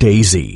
Daisy.